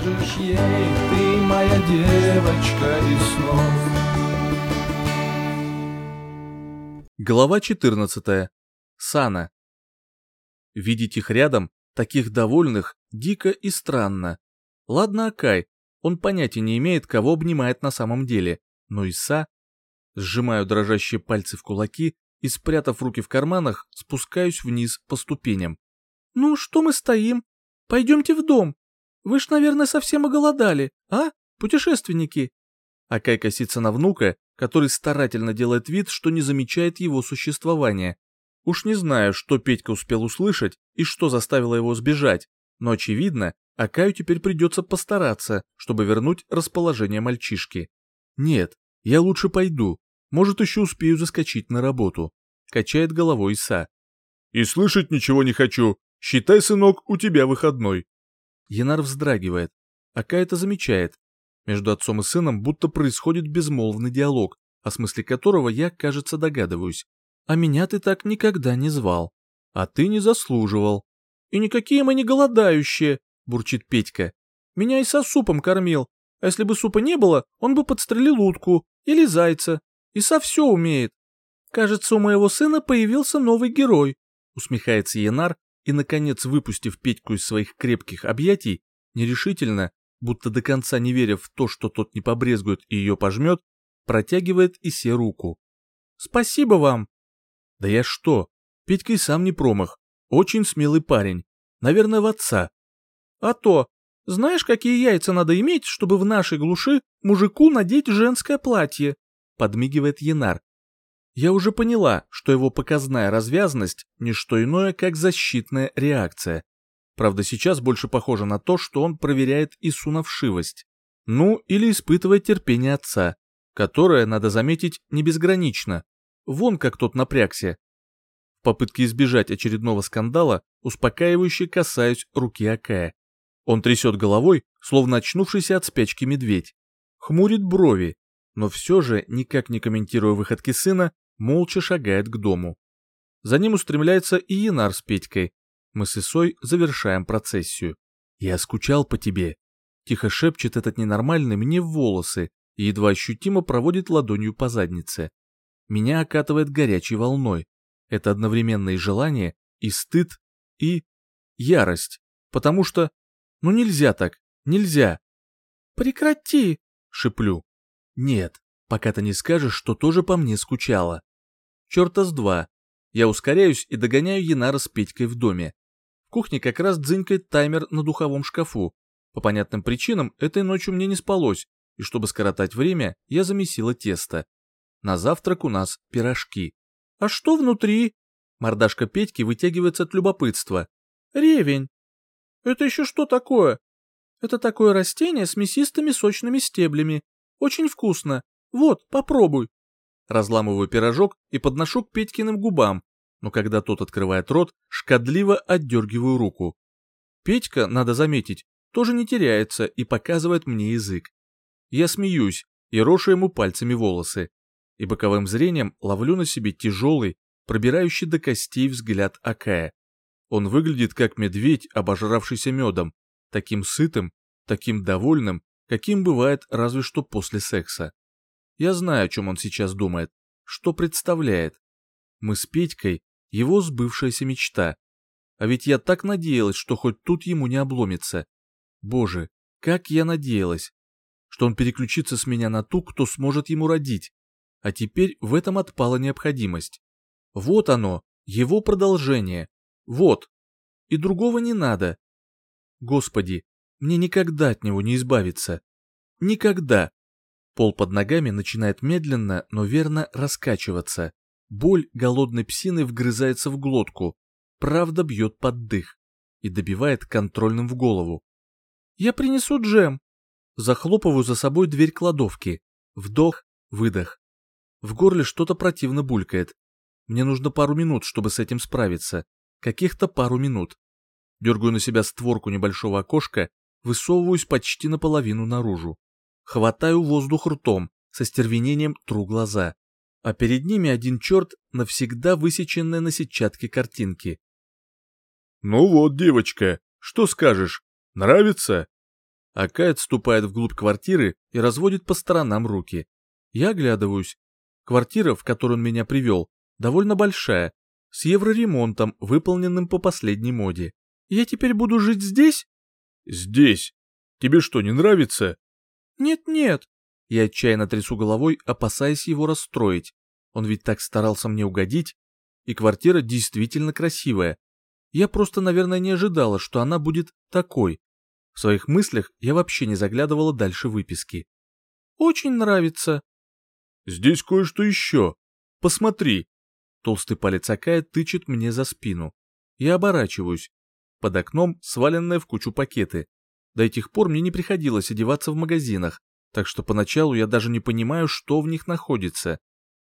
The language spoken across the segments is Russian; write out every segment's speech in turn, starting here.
скажешь ей, ты моя девочка из снов. Глава 14. Сана. Видеть их рядом, таких довольных, дико и странно. Ладно, Акай, он понятия не имеет, кого обнимает на самом деле, но Иса... Сжимаю дрожащие пальцы в кулаки и, спрятав руки в карманах, спускаюсь вниз по ступеням. «Ну, что мы стоим? Пойдемте в дом. Вы ж, наверное, совсем оголодали, а, путешественники?» Акай косится на внука, который старательно делает вид, что не замечает его существования. Уж не знаю, что Петька успел услышать и что заставило его сбежать, но очевидно, Акаю теперь придется постараться, чтобы вернуть расположение мальчишки. Нет, я лучше пойду, может еще успею заскочить на работу. Качает головой Иса. И слышать ничего не хочу. Считай, сынок, у тебя выходной. Янар вздрагивает. Ака это замечает. Между отцом и сыном будто происходит безмолвный диалог, о смысле которого я, кажется, догадываюсь. А меня ты так никогда не звал. А ты не заслуживал. И никакие мы не голодающие, бурчит Петька. Меня и со супом кормил, а если бы супа не было, он бы подстрелил утку или зайца. Иса все умеет. Кажется, у моего сына появился новый герой, усмехается Янар и, наконец, выпустив Петьку из своих крепких объятий, нерешительно, будто до конца не веря в то, что тот не побрезгует и ее пожмет, протягивает Исе руку. «Спасибо вам!» «Да я что? Петька и сам не промах. Очень смелый парень. Наверное, в отца. А то, знаешь, какие яйца надо иметь, чтобы в нашей глуши мужику надеть женское платье?» Подмигивает Янар. Я уже поняла, что его показная развязность – не что иное, как защитная реакция. Правда, сейчас больше похоже на то, что он проверяет Ису на вшивость. Ну, или испытывает терпение отца, которое, надо заметить, не безгранично. Вон как тот напрягся. В попытке избежать очередного скандала, успокаивающе касаюсь руки Акая. Он трясет головой, словно очнувшийся от спячки медведь. Хмурит брови, но все же, никак не комментируя выходки сына, молча шагает к дому. За ним устремляется и Янар с Петькой. Мы с Исой завершаем процессию. «Я скучал по тебе», — тихо шепчет этот ненормальный мне в волосы и едва ощутимо проводит ладонью по заднице. Меня окатывает горячей волной. Это одновременно и желание, и стыд, и ярость. Потому что ну нельзя так, нельзя. Прекрати, шиплю. Нет, пока ты не скажешь, что тоже по мне скучала. Черта с два. Я ускоряюсь и догоняю Янара с Петькой в доме. В кухне как раз дзынькает таймер на духовом шкафу. По понятным причинам этой ночью мне не спалось, и чтобы скоротать время, я замесила тесто. На завтрак у нас пирожки. А что внутри? Мордашка Петьки вытягивается от любопытства. Ревень. Это еще что такое? Это такое растение с мясистыми сочными стеблями. Очень вкусно. Вот, попробуй. Разламываю пирожок и подношу к Петькиным губам, но когда тот открывает рот, шкодливо отдергиваю руку. Петька, надо заметить, тоже не теряется и показывает мне язык. Я смеюсь и рошу ему пальцами волосы, и боковым зрением ловлю на себе тяжелый, пробирающий до костей взгляд Акая. Он выглядит как медведь, обожравшийся медом, таким сытым, таким довольным, каким бывает разве что после секса. Я знаю, о чем он сейчас думает, что представляет. Мы с Петькой — его сбывшаяся мечта. А ведь я так надеялась, что хоть тут ему не обломится. Боже, как я надеялась, что он переключится с меня на ту, кто сможет ему родить. А теперь в этом отпала необходимость. Вот оно, его продолжение, вот. И другого не надо. Господи, мне никогда от него не избавиться. Никогда. Пол под ногами начинает медленно, но верно раскачиваться. Боль голодной псины вгрызается в глотку. Правда бьет под дых. И добивает контрольным в голову. «Я принесу джем». Захлопываю за собой дверь кладовки. Вдох, выдох. В горле что-то противно булькает. Мне нужно пару минут, чтобы с этим справиться каких-то пару минут. Дергаю на себя створку небольшого окошка, высовываюсь почти наполовину наружу. Хватаю воздух ртом, со стервенением тру глаза. А перед ними один черт, навсегда высеченная на сетчатке картинки. «Ну вот, девочка, что скажешь? Нравится?» Акай отступает вглубь квартиры и разводит по сторонам руки. Я оглядываюсь. Квартира, в которую он меня привел, довольно большая, с евроремонтом, выполненным по последней моде. Я теперь буду жить здесь? Здесь. Тебе что, не нравится? Нет-нет. Я отчаянно трясу головой, опасаясь его расстроить. Он ведь так старался мне угодить. И квартира действительно красивая. Я просто, наверное, не ожидала, что она будет такой. В своих мыслях я вообще не заглядывала дальше выписки. Очень нравится. Здесь кое-что еще. Посмотри. Толстый палец Акая тычет мне за спину. Я оборачиваюсь. Под окном сваленные в кучу пакеты. До этих пор мне не приходилось одеваться в магазинах, так что поначалу я даже не понимаю, что в них находится.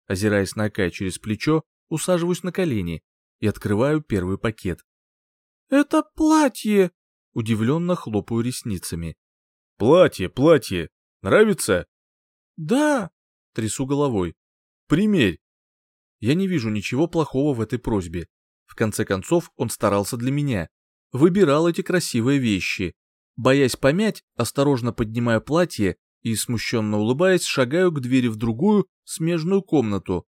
Озираясь на Акая через плечо, усаживаюсь на колени и открываю первый пакет. «Это платье!» Удивленно хлопаю ресницами. «Платье, платье! Нравится?» «Да!» — трясу головой. «Примерь!» Я не вижу ничего плохого в этой просьбе. В конце концов, он старался для меня. Выбирал эти красивые вещи. Боясь помять, осторожно поднимаю платье и, смущенно улыбаясь, шагаю к двери в другую, смежную комнату.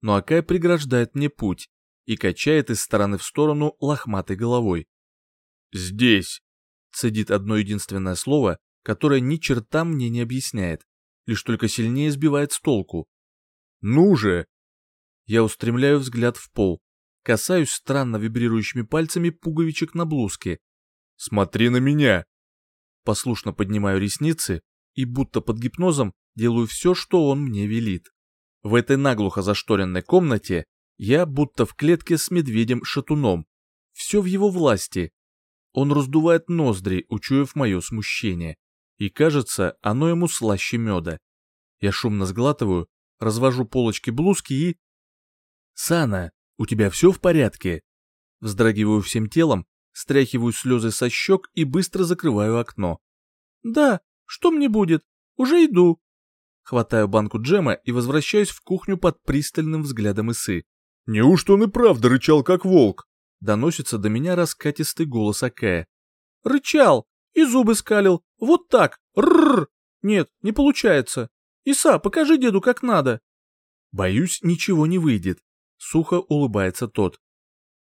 Но Акай преграждает мне путь и качает из стороны в сторону лохматой головой. «Здесь!» цедит одно единственное слово, которое ни черта мне не объясняет, лишь только сильнее сбивает с толку. «Ну же!» Я устремляю взгляд в пол, касаюсь странно вибрирующими пальцами пуговичек на блузке. «Смотри на меня!» Послушно поднимаю ресницы и будто под гипнозом делаю все, что он мне велит. В этой наглухо зашторенной комнате я будто в клетке с медведем-шатуном. Все в его власти, он раздувает ноздри, учуяв мое смущение. И кажется, оно ему слаще меда. Я шумно сглатываю, развожу полочки блузки и... «Сана, у тебя все в порядке?» Вздрагиваю всем телом, стряхиваю слезы со щек и быстро закрываю окно. «Да, что мне будет? Уже иду». Хватаю банку джема и возвращаюсь в кухню под пристальным взглядом Исы. «Неужто он и правда рычал, как волк?» доносится до меня раскатистый голос Акая. «Рычал! И зубы скалил! Вот так! Рррр! Нет, не получается! Иса, покажи деду, как надо!» «Боюсь, ничего не выйдет», — сухо улыбается тот.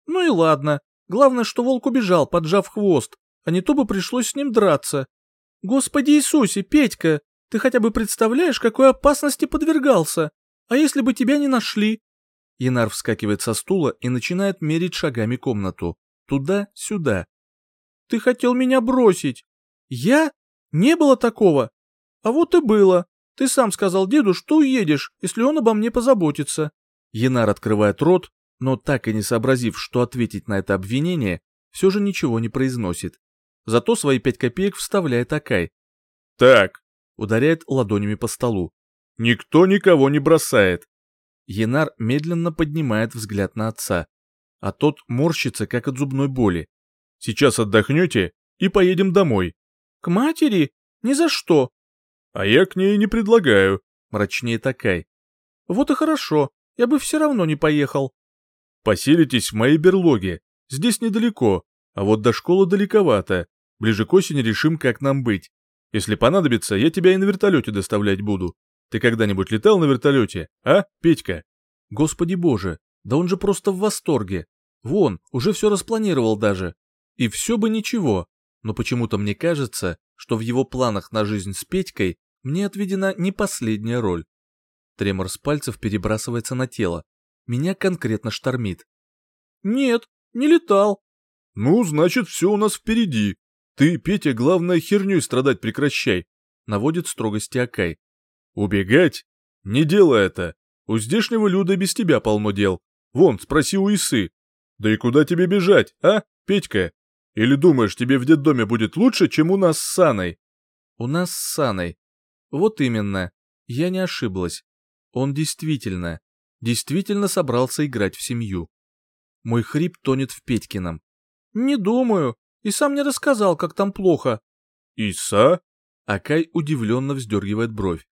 «Ну и ладно. Главное, что волк убежал, поджав хвост, а не то бы пришлось с ним драться. Господи Иисусе, Петька, ты хотя бы представляешь, какой опасности подвергался? А если бы тебя не нашли? Янар вскакивает со стула и начинает мерить шагами комнату. Туда-сюда. «Ты хотел меня бросить!» «Я? Не было такого!» «А вот и было. Ты сам сказал деду, что уедешь, если он обо мне позаботится». Янар открывает рот, но так и не сообразив, что ответить на это обвинение, все же ничего не произносит. Зато свои пять копеек вставляет Акай. «Так», — ударяет ладонями по столу. «Никто никого не бросает. Янар медленно поднимает взгляд на отца, а тот морщится, как от зубной боли. «Сейчас отдохнете и поедем домой». «К матери? Ни за что». «А я к ней не предлагаю», — мрачнее такай. «Вот и хорошо, я бы все равно не поехал». «Поселитесь в моей берлоге, здесь недалеко, а вот до школы далековато. Ближе к осени решим, как нам быть. Если понадобится, я тебя и на вертолете доставлять буду. Ты когда-нибудь летал на вертолете, а, Петька? Господи боже, да он же просто в восторге. Вон, уже все распланировал даже. И все бы ничего, но почему-то мне кажется, что в его планах на жизнь с Петькой мне отведена не последняя роль. Тремор с пальцев перебрасывается на тело. Меня конкретно штормит. Нет, не летал. Ну, значит, все у нас впереди. Ты, Петя, главное, херней страдать прекращай. Наводит строгости Акай. Убегать? Не делай это. У здешнего Люда без тебя полно дел. Вон, спроси у Исы. Да и куда тебе бежать, а, Петька? Или думаешь, тебе в детдоме будет лучше, чем у нас с Саной? У нас с Саной. Вот именно. Я не ошиблась. Он действительно, действительно собрался играть в семью. Мой хрип тонет в Петькином. Не думаю. И сам мне рассказал, как там плохо. Иса? Акай удивленно вздергивает бровь.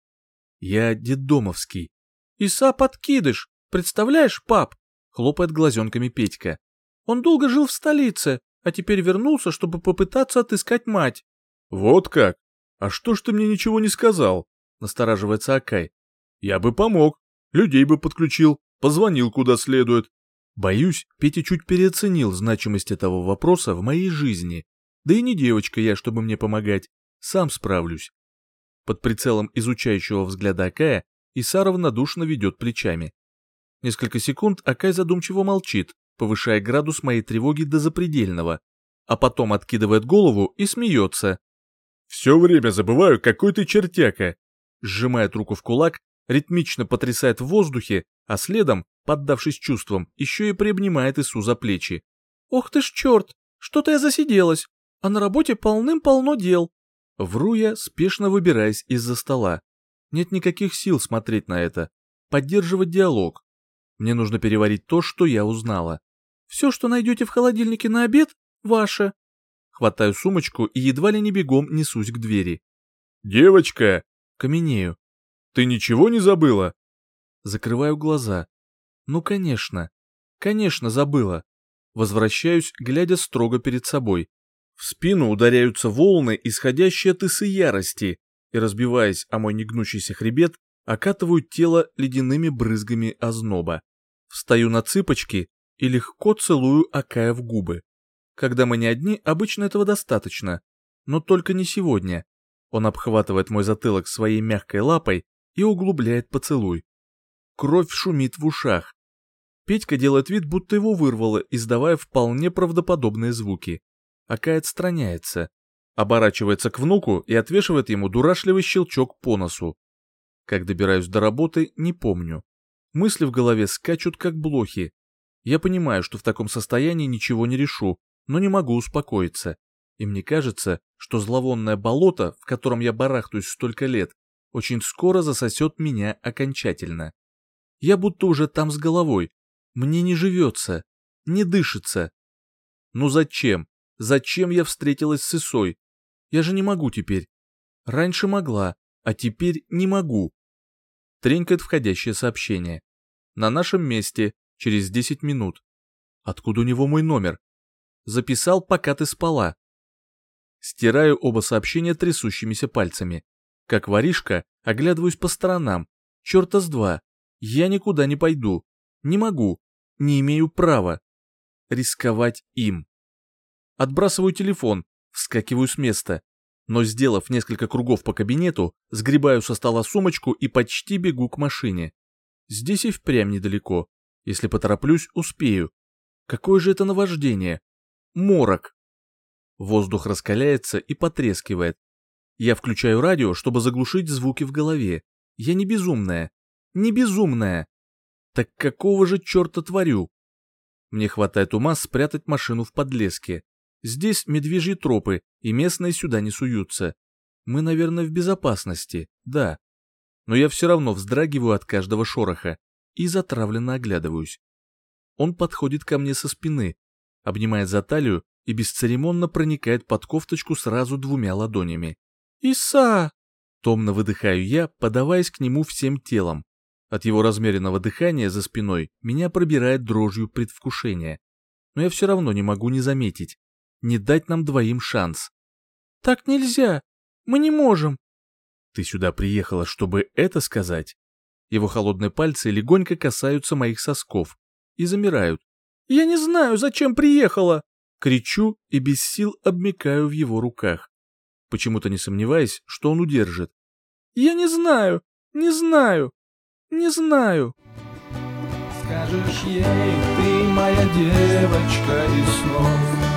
Я детдомовский. Иса подкидыш, представляешь, пап? Хлопает глазенками Петька. Он долго жил в столице, а теперь вернулся, чтобы попытаться отыскать мать. Вот как? «А что ж ты мне ничего не сказал?» — настораживается Акай. «Я бы помог, людей бы подключил, позвонил куда следует». Боюсь, Петя чуть переоценил значимость этого вопроса в моей жизни. Да и не девочка я, чтобы мне помогать. Сам справлюсь. Под прицелом изучающего взгляда Акая Иса равнодушно ведет плечами. Несколько секунд Акай задумчиво молчит, повышая градус моей тревоги до запредельного, а потом откидывает голову и смеется. «Все время забываю, какой ты чертяка!» Сжимает руку в кулак, ритмично потрясает в воздухе, а следом, поддавшись чувствам, еще и приобнимает Ису за плечи. «Ох ты ж черт! Что-то я засиделась, а на работе полным-полно дел!» Вру я, спешно выбираясь из-за стола. Нет никаких сил смотреть на это, поддерживать диалог. Мне нужно переварить то, что я узнала. «Все, что найдете в холодильнике на обед, ваше!» Хватаю сумочку и едва ли не бегом несусь к двери. «Девочка!» Каменею. «Ты ничего не забыла?» Закрываю глаза. Ну, конечно. Конечно, забыла. Возвращаюсь, глядя строго перед собой. В спину ударяются волны, исходящие от исы ярости, и, разбиваясь о мой негнущийся хребет, окатывают тело ледяными брызгами озноба. Встаю на цыпочки и легко целую Акая в губы. Когда мы не одни, обычно этого достаточно. Но только не сегодня. Он обхватывает мой затылок своей мягкой лапой и углубляет поцелуй. Кровь шумит в ушах. Петька делает вид, будто его вырвало, издавая вполне правдоподобные звуки. Акай отстраняется, оборачивается к внуку и отвешивает ему дурашливый щелчок по носу. Как добираюсь до работы, не помню. Мысли в голове скачут, как блохи. Я понимаю, что в таком состоянии ничего не решу, но не могу успокоиться. И мне кажется, что зловонное болото, в котором я барахтаюсь столько лет, очень скоро засосет меня окончательно. Я будто уже там с головой. Мне не живется, не дышится. Ну зачем? Зачем я встретилась с Исой? Я же не могу теперь. Раньше могла, а теперь не могу. Тренькает входящее сообщение. На нашем месте, через 10 минут. Откуда у него мой номер? Записал, пока ты спала. Стираю оба сообщения трясущимися пальцами. Как воришка, оглядываюсь по сторонам. Черта с два. Я никуда не пойду. Не могу. Не имею права. Рисковать им. Отбрасываю телефон, вскакиваю с места. Но, сделав несколько кругов по кабинету, сгребаю со стола сумочку и почти бегу к машине. Здесь и впрямь недалеко. Если потороплюсь, успею. Какое же это наваждение? Морок. Воздух раскаляется и потрескивает. Я включаю радио, чтобы заглушить звуки в голове. Я не безумная. Не безумная. Так какого же черта творю? Мне хватает ума спрятать машину в подлеске. Здесь медвежьи тропы, и местные сюда не суются. Мы, наверное, в безопасности, да. Но я все равно вздрагиваю от каждого шороха и затравленно оглядываюсь. Он подходит ко мне со спины, обнимает за талию и бесцеремонно проникает под кофточку сразу двумя ладонями. «Иса!» Томно выдыхаю я, подаваясь к нему всем телом. От его размеренного дыхания за спиной меня пробирает дрожью предвкушения. Но я все равно не могу не заметить, не дать нам двоим шанс. «Так нельзя! Мы не можем!» «Ты сюда приехала, чтобы это сказать?» Его холодные пальцы легонько касаются моих сосков и замирают. «Я не знаю, зачем приехала!» Кричу и без сил обмикаю в его руках, почему-то не сомневаясь, что он удержит. «Я не знаю, не знаю, не знаю!» Скажешь ей, ты моя девочка из снов